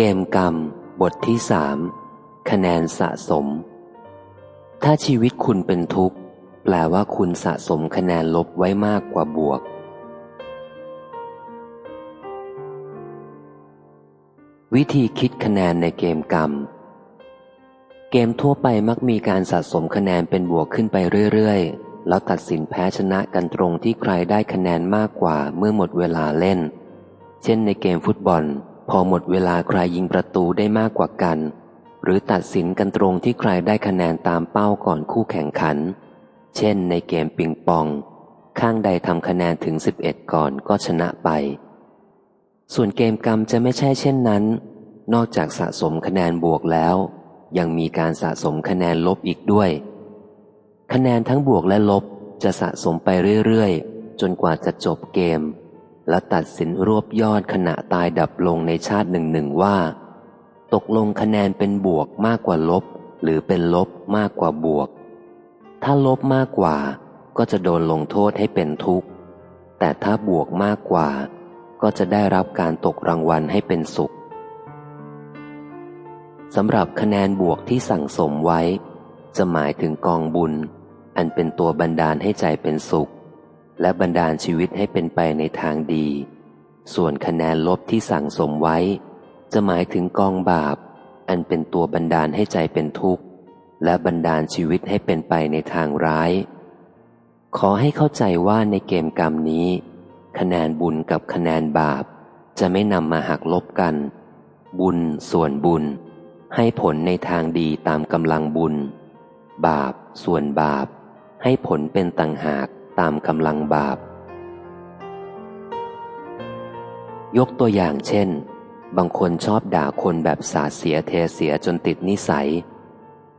เกมกรรม บทที่สามคะแนนสะสม ถ้าชีวิตคุณเป็นทุกข์ แปลว่าคุณสะสมคะแนนลบไว้มากกว่าบวก วิธีคิดคะแนนในเกมกรรม เกมทั่วไปมักมีการสะสมคะแนนเป็นบวกขึ้นไปเรื่อยๆ แล้วตัดสินแพ้ชนะกันตรงที่ใครได้คะแนนมากกว่าเมื่อหมดเวลาเล่น เช่นในเกมฟุตบอล พอหมดเวลาใครยิงประตูได้มากกว่ากัน หรือตัดสินกันตรงที่ใครได้คะแนนตามเป้าก่อนคู่แข่งขัน เช่นในเกมปิงปอง ข้างใดทำคะแนนถึง 11 ก่อนก็ชนะไป ส่วนเกมกรรมจะไม่ใช่เช่นนั้น นอกจากสะสมคะแนนบวกแล้ว ยังมีการสะสมคะแนนลบอีกด้วย คะแนนทั้งบวกและลบจะสะสมไปเรื่อยๆ จนกว่าจะจบเกม และตัดสินรวบยอดขณะตายดับลงในชาติหนึ่งหนึ่งว่า ตกลงคะแนนเป็นบวกมากกว่าลบ หรือเป็นลบมากกว่าบวก ถ้าลบมากกว่าก็จะโดนลงโทษให้เป็นทุกข์ แต่ถ้าบวกมากกว่า ก็จะได้รับการตกรางวัลให้เป็นสุขสำหรับคะแนนบวกที่สั่งสมไว้ จะหมายถึงกองบุญ อันเป็นตัวบันดาลให้ใจเป็นสุข และบันดาลชีวิตให้เป็นไปในทางดี ส่วนคะแนนลบที่สั่งสมไว้ จะหมายถึงกองบาป อันเป็นตัวบันดาลให้ใจเป็นทุกข์ และบันดาลชีวิตให้เป็นไปในทางร้าย ขอให้เข้าใจว่าในเกมกรรมนี้ คะแนนบุญกับคะแนนบาป จะไม่นำมาหักลบกัน บุญส่วนบุญ ให้ผลในทางดีตามกำลังบุญ บาปส่วนบาป ให้ผลเป็นต่างหาก ตามกำลังบาป ยกตัวอย่างเช่น บางคนชอบด่าคนแบบสาเสียเทเสียจนติดนิสัย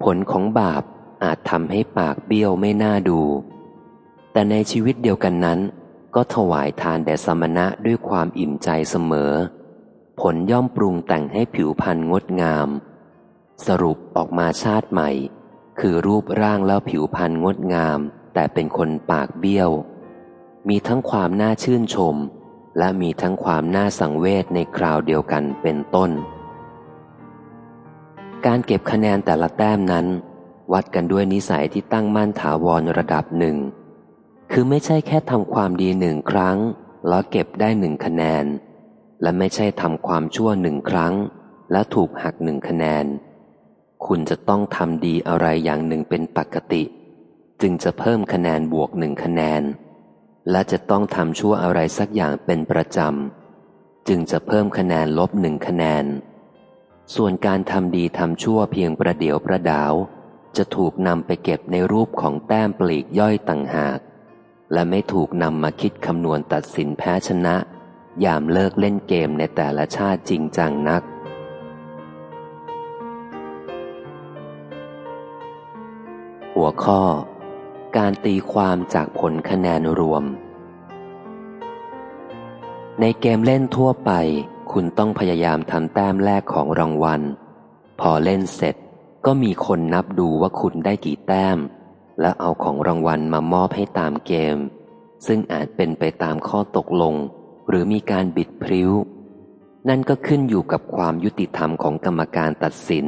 ผลของบาปอาจทำให้ปากเบี้ยวไม่น่าดู แต่ในชีวิตเดียวกันนั้น ก็ถวายทานแด่สมณะด้วยความอิ่มใจเสมอ ผลย่อมปรุงแต่งให้ผิวพรรณงดงาม สรุปออกมาชาติใหม่ คือรูปร่างแล้วผิวพรรณงดงาม แต่เป็นคนปากเบี้ยว มีทั้งความน่าชื่นชม และมีทั้งความน่าสังเวชในคราวเดียวกันเป็นต้น การเก็บคะแนนแต่ละแต้มนั้น วัดกันด้วยนิสัยที่ตั้งมั่นถาวรระดับหนึ่ง คือไม่ใช่แค่ทำความดีหนึ่งครั้ง แล้วเก็บได้หนึ่งคะแนน และไม่ใช่ทำความชั่วหนึ่งครั้ง แล้วถูกหักหนึ่งคะแนน คุณจะต้องทำดีอะไรอย่างหนึ่งเป็นปกติ จึงจะเพิ่มคะแนนบวกหนึ่งคะแนน และจะต้องทำชั่วอะไรสักอย่างเป็นประจำ จึงจะเพิ่มคะแนนลบหนึ่งคะแนน ส่วนการทำดีทำชั่วเพียงประเดียวประดาว จะถูกนำไปเก็บในรูปของแต้มปลีกย่อยต่างหาก และไม่ถูกนำมาคิดคำนวณตัดสินแพ้ชนะ ยามเลิกเล่นเกมในแต่ละชาติจริงจังนักหัวข้อ การตีความจากผลคะแนนรวม ในเกมเล่นทั่วไป คุณต้องพยายามทำแต้มแรกของรางวัล พอเล่นเสร็จก็มีคนนับดูว่าคุณได้กี่แต้ม และเอาของรางวัลมามอบให้ตามเกม ซึ่งอาจเป็นไปตามข้อตกลง หรือมีการบิดพริ้ว นั่นก็ขึ้นอยู่กับความยุติธรรมของกรรมการตัดสิน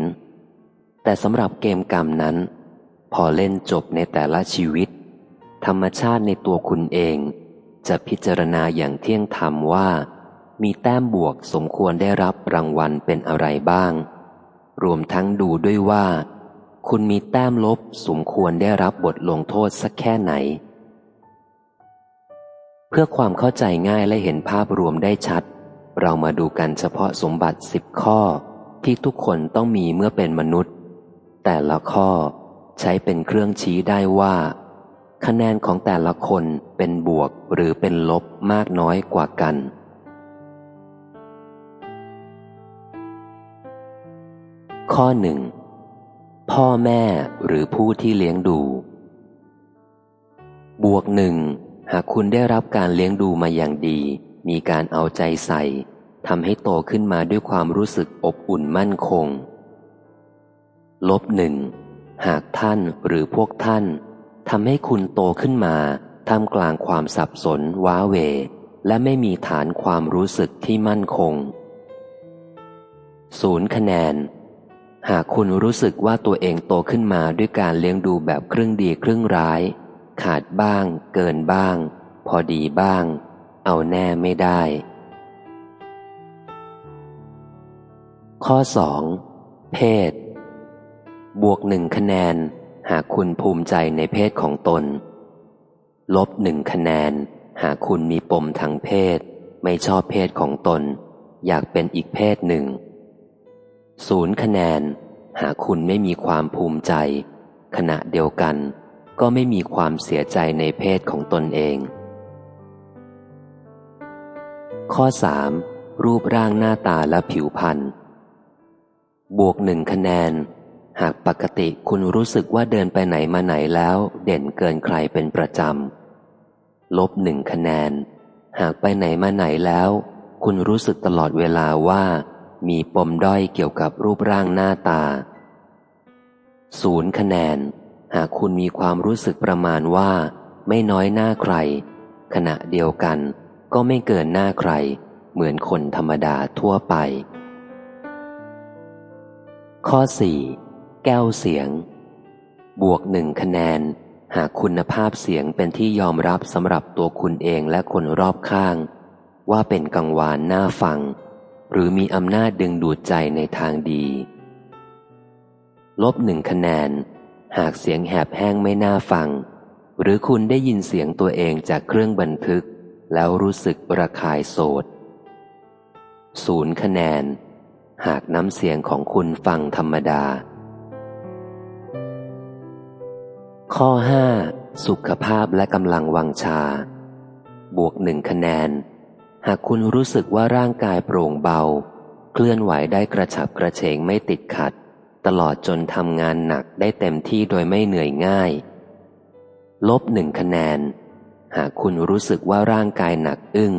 แต่สำหรับเกมกรรมนั้น พอเล่นจบในแต่ละชีวิต ธรรมชาติในตัวคุณเอง จะพิจารณาอย่างเที่ยงธรรมว่า มีแต้มบวกสมควรได้รับรางวัลเป็นอะไรบ้าง รวมทั้งดูด้วยว่า คุณมีแต้มลบสมควรได้รับบทลงโทษสักแค่ไหน เพื่อความเข้าใจง่ายและเห็นภาพรวมได้ชัด เรามาดูกันเฉพาะสมบัติสิบข้อที่ทุกคนต้องมีเมื่อเป็นมนุษย์ แต่ละข้อ ใช้เป็นเครื่องชี้ได้ว่า คะแนนของแต่ละคนเป็นบวกหรือเป็นลบมากน้อยกว่ากัน ข้อหนึ่งพ่อแม่หรือผู้ที่เลี้ยงดู บวกหนึ่งหากคุณได้รับการเลี้ยงดูมาอย่างดี มีการเอาใจใส่ทำให้โตขึ้นมาด้วยความรู้สึกอบอุ่นมั่นคง ลบหนึ่ง หากท่านหรือพวกท่านทำให้คุณโตขึ้นมาท่ามกลางความสับสนว้าเว และไม่มีฐานความรู้สึกที่มั่นคงศูนย์คะแนน หากคุณรู้สึกว่าตัวเองโตขึ้นมาด้วยการเลี้ยงดูแบบครึ่งดีครึ่งร้าย ขาดบ้าง เกินบ้าง พอดีบ้าง เอาแน่ไม่ได้ ข้อ 2. เพศ บวกหนึ่งคะแนน หากคุณภูมิใจในเพศของตน ลบหนึ่งคะแนน หากคุณมีปมทางเพศ ไม่ชอบเพศของตน อยากเป็นอีกเพศหนึ่งศูนย์คะแนน หากคุณไม่มีความภูมิใจ ขณะเดียวกัน ก็ไม่มีความเสียใจในเพศของตนเอง ข้อ 3. รูปร่างหน้าตาและผิวพรรณบวกหนึ่งคะแนน หากปกติคุณรู้สึกว่าเดินไปไหนมาไหนแล้ว เด่นเกินใครเป็นประจำลบหนึ่งคะแนน หากไปไหนมาไหนแล้ว คุณรู้สึกตลอดเวลาว่า มีปมด้อยเกี่ยวกับรูปร่างหน้าตาศูนย์คะแนน หากคุณมีความรู้สึกประมาณว่า ไม่น้อยหน้าใคร ขณะเดียวกัน ก็ไม่เกินหน้าใคร เหมือนคนธรรมดาทั่วไป ข้อ 4. แก้วเสียง บวกหนึ่งคะแนน หากคุณภาพเสียงเป็นที่ยอมรับสำหรับตัวคุณเองและคนรอบข้าง ว่าเป็นกังวานน่าฟัง หรือมีอำนาจดึงดูดใจในทางดี ลบหนึ่งคะแนน หากเสียงแหบแห้งไม่น่าฟัง หรือคุณได้ยินเสียงตัวเองจากเครื่องบันทึก แล้วรู้สึกระคายโสดศูนย์คะแนน หากน้ำเสียงของคุณฟังธรรมดา ข้อ 5. สุขภาพและกำลังวังชา บวกหนึ่งคะแนน หากคุณรู้สึกว่าร่างกายโปร่งเบา เคลื่อนไหวได้กระฉับกระเฉงไม่ติดขัด ตลอดจนทำงานหนักได้เต็มที่โดยไม่เหนื่อยง่าย ลบหนึ่งคะแนน หากคุณรู้สึกว่าร่างกายหนักอึ้ง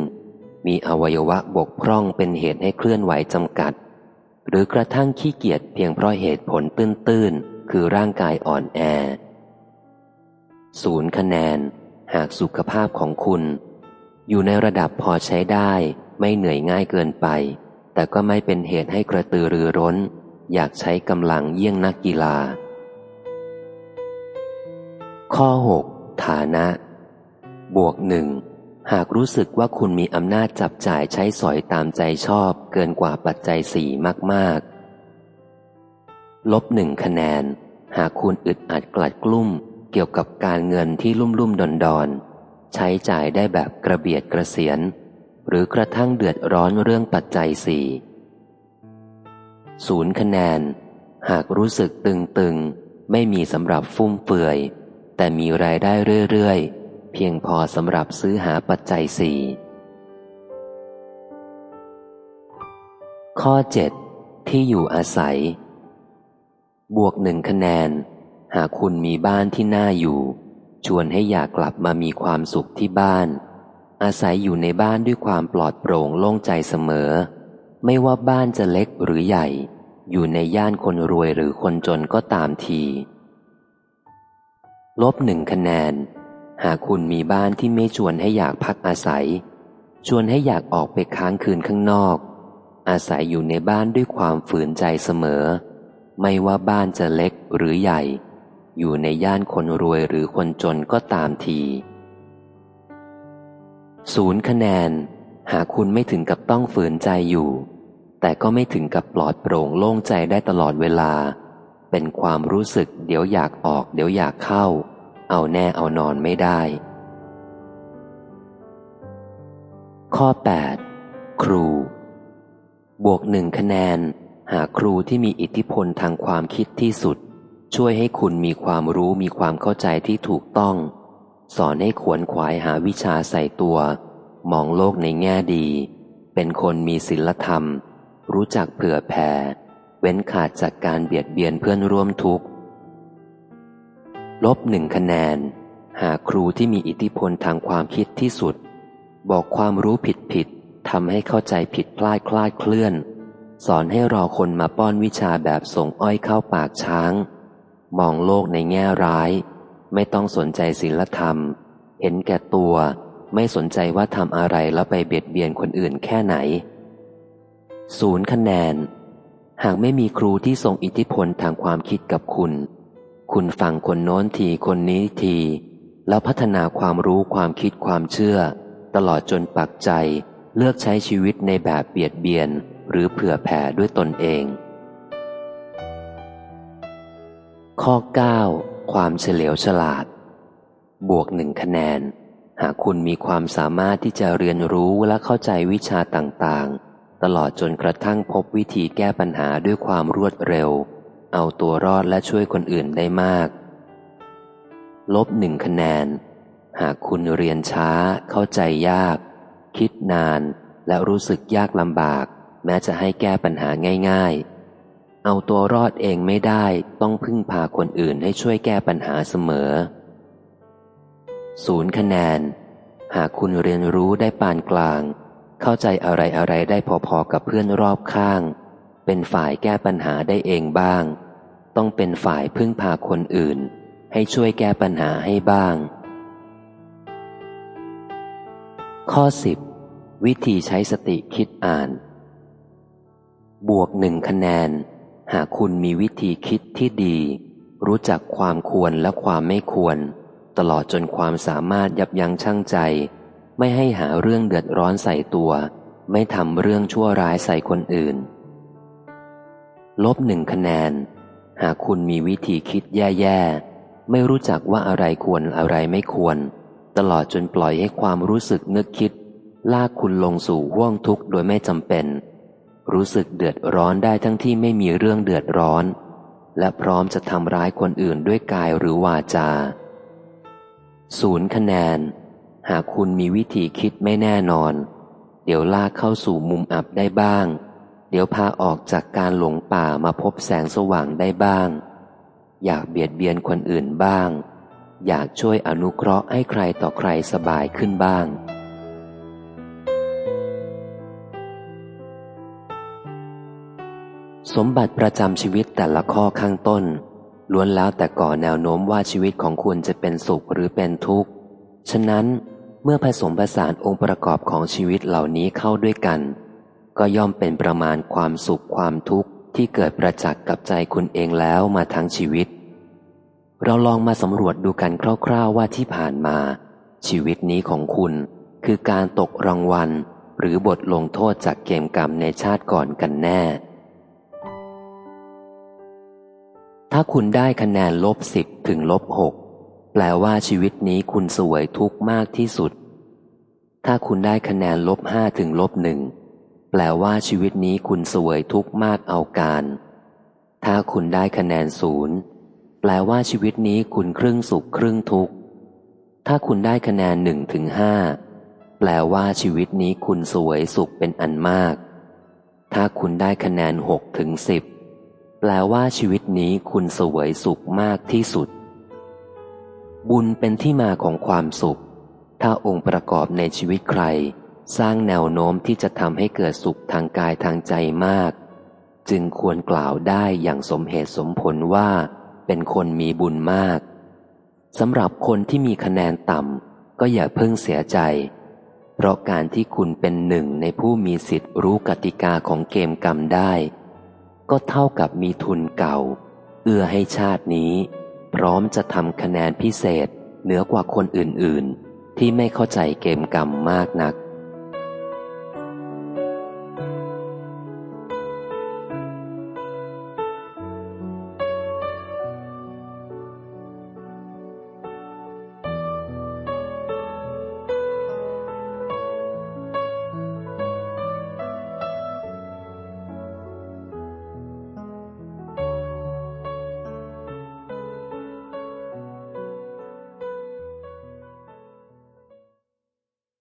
มีอวัยวะบกพร่องเป็นเหตุให้เคลื่อนไหวจำกัด หรือกระทั่งขี้เกียจเพียงเพราะเหตุผลตื้นๆคือร่างกายอ่อนแอ ศูนย์คะแนน หากสุขภาพของคุณ อยู่ในระดับพอใช้ได้ไม่เหนื่อยง่ายเกินไป แต่ก็ไม่เป็นเหตุให้กระตือรือร้น อยากใช้กำลังเยี่ยงนักกีฬา ข้อ 6 ฐานะ บวกหนึ่งหากรู้สึกว่าคุณมีอำนาจจับจ่ายใช้สอยตามใจชอบเกินกว่าปัจจัยสี่มาก ๆ ลบหนึ่งคะแนน หากคุณอึดอัดกลัดกลุ้ม เกี่ยวกับการเงินที่ลุ่มลุ่มดอนดอนใช้จ่ายได้แบบกระเบียดกระเสียน หรือกระทั่งเดือดร้อนเรื่องปัจจัยสี่ศูนย์คะแนน หากรู้สึกตึงๆ ไม่มีสำหรับฟุ่มเฟือย แต่มีรายได้เรื่อยๆ เพียงพอสำหรับซื้อหาปัจจัยสี่ข้อ 7 ที่อยู่อาศัย บวกหนึ่งคะแนน หากคุณมีบ้านที่น่าอยู่ ชวนให้อยากกลับมามีความสุขที่บ้าน อาศัยอยู่ในบ้านด้วยความปลอดโปร่งโล่งใจเสมอ ไม่ว่าบ้านจะเล็กหรือใหญ่ อยู่ในย่านคนรวยหรือคนจนก็ตามที ลบหนึ่งคะแนน หากคุณมีบ้านที่ไม่ชวนให้อยากพักอาศัย ชวนให้อยากออกไปค้างคืนข้างนอก อาศัยอยู่ในบ้านด้วยความฝืนใจเสมอ ไม่ว่าบ้านจะเล็กหรือใหญ่ อยู่ในย่านคนรวยหรือคนจนก็ตามทีศูนย์คะแนน หากคุณไม่ถึงกับต้องฝืนใจอยู่ แต่ก็ไม่ถึงกับปลอดโปร่งโล่งใจได้ตลอดเวลา เป็นความรู้สึกเดี๋ยวอยากออก เดี๋ยวอยากเข้า เอาแน่เอานอนไม่ได้ ข้อ 8 ครู บวกหนึ่งคะแนน หากครูที่มีอิทธิพลทางความคิดที่สุด ช่วยให้คุณมีความรู้มีความเข้าใจที่ถูกต้อง สอนให้ขวนขวายหาวิชาใส่ตัว มองโลกในแง่ดี เป็นคนมีศีลธรรม รู้จักเผื่อแผ่ เว้นขาดจากการเบียดเบียนเพื่อนร่วมทุกข์ ลบหนึ่งคะแนน หาครูที่มีอิทธิพลทางความคิดที่สุด บอกความรู้ผิดผิดทำให้เข้าใจผิดพลาดคลาดเคลื่อน สอนให้รอคนมาป้อนวิชาแบบส่งอ้อยเข้าปากช้าง มองโลกในแง่ร้าย ไม่ต้องสนใจศีลธรรม เห็นแก่ตัว ไม่สนใจว่าทำอะไรแล้วไปเบียดเบียนคนอื่นแค่ไหนศูนย์คะแนน หากไม่มีครูที่ทรงอิทธิพลทางความคิดกับคุณ คุณฟังคนโน้นทีคนนี้ที แล้วพัฒนาความรู้ความคิดความเชื่อ ตลอดจนปักใจเลือกใช้ชีวิตในแบบเบียดเบียน หรือเผื่อแผ่ด้วยตนเอง ข้อ 9 ความเฉลียวฉลาด บวกหนึ่งคะแนน หากคุณมีความสามารถที่จะเรียนรู้และเข้าใจวิชาต่างๆ ตลอดจนกระทั่งพบวิธีแก้ปัญหาด้วยความรวดเร็ว เอาตัวรอดและช่วยคนอื่นได้มาก ลบหนึ่งคะแนน หากคุณเรียนช้า เข้าใจยาก คิดนาน และรู้สึกยากลำบาก แม้จะให้แก้ปัญหาง่าย ๆ เอาตัวรอดเองไม่ได้ต้องพึ่งพาคนอื่นให้ช่วยแก้ปัญหาเสมอศูนย์คะแนน หากคุณเรียนรู้ได้ปานกลาง เข้าใจอะไรอะไรได้พอๆกับเพื่อนรอบข้าง เป็นฝ่ายแก้ปัญหาได้เองบ้าง ต้องเป็นฝ่ายพึ่งพาคนอื่น ให้ช่วยแก้ปัญหาให้บ้าง ข้อ 10 วิธีใช้สติคิดอ่าน บวกหนึ่งคะแนน หากคุณมีวิธีคิดที่ดี รู้จักความควรและความไม่ควร ตลอดจนความสามารถยับยั้งชั่งใจ ไม่ให้หาเรื่องเดือดร้อนใส่ตัว ไม่ทำเรื่องชั่วร้ายใส่คนอื่น ลบหนึ่งคะแนน หากคุณมีวิธีคิดแย่ๆ ไม่รู้จักว่าอะไรควรอะไรไม่ควร ตลอดจนปล่อยให้ความรู้สึกนึกคิด ลากคุณลงสู่ห่วงทุกข์โดยไม่จำเป็น รู้สึกเดือดร้อนได้ทั้งที่ไม่มีเรื่องเดือดร้อน และพร้อมจะทำร้ายคนอื่นด้วยกายหรือวาจาศูนย์คะแนน หากคุณมีวิธีคิดไม่แน่นอน เดี๋ยวลากเข้าสู่มุมอับได้บ้าง เดี๋ยวพาออกจากการหลงป่ามาพบแสงสว่างได้บ้าง อยากเบียดเบียนคนอื่นบ้าง อยากช่วยอนุเคราะห์ให้ใครต่อใครสบายขึ้นบ้าง สมบัติประจำชีวิตแต่ละข้อข้างต้น ล้วนแล้วแต่ก่อแนวโน้มว่าชีวิตของคุณจะเป็นสุขหรือเป็นทุกข์ ฉะนั้นเมื่อผสมผสานองค์ประกอบของชีวิตเหล่านี้เข้าด้วยกัน ก็ย่อมเป็นประมาณความสุขความทุกข์ที่เกิดประจักษ์กับใจคุณเองแล้วมาทั้งชีวิต เราลองมาสำรวจดูกันคร่าวๆว่าที่ผ่านมา ชีวิตนี้ของคุณคือการตกรางวัล หรือบทลงโทษจากเกมกรรมในชาติก่อนกันแน่ ถ้าคุณได้คะแนนลบสิบถึงลบหกแปลว่าชีวิตนี้คุณสวยทุกมากที่สุด ถ้าคุณได้คะแนนลบห้าถึงลบหนึ่งแปลว่าชีวิตนี้คุณสวยทุกมากเอาการ ถ้าคุณได้คะแนนศูนย์แปลว่าชีวิตนี้คุณครึ่งสุขครึ่งทุกข์ถ้าคุณได้คะแนนหนึ่งถึงห้าแปลว่าชีวิตนี้คุณสวยสุขเป็นอันมาก ถ้าคุณได้คะแนนหกถึงสิบ แปลว่าชีวิตนี้คุณสวยสุขมากที่สุด บุญเป็นที่มาของความสุข ถ้าองค์ประกอบในชีวิตใคร สร้างแนวโน้มที่จะทำให้เกิดสุขทางกายทางใจมาก จึงควรกล่าวได้อย่างสมเหตุสมผลว่า เป็นคนมีบุญมากสำหรับคนที่มีคะแนนต่ำก็อย่าเพิ่งเสียใจ เพราะการที่คุณเป็นหนึ่งในผู้มีสิทธิ์รู้กติกาของเกมกรรมได้ ก็เท่ากับมีทุนเก่า เอื้อให้ชาตินี้ พร้อมจะทำคะแนนพิเศษเหนือกว่าคนอื่นๆ ที่ไม่เข้าใจเกมกรรมมากนัก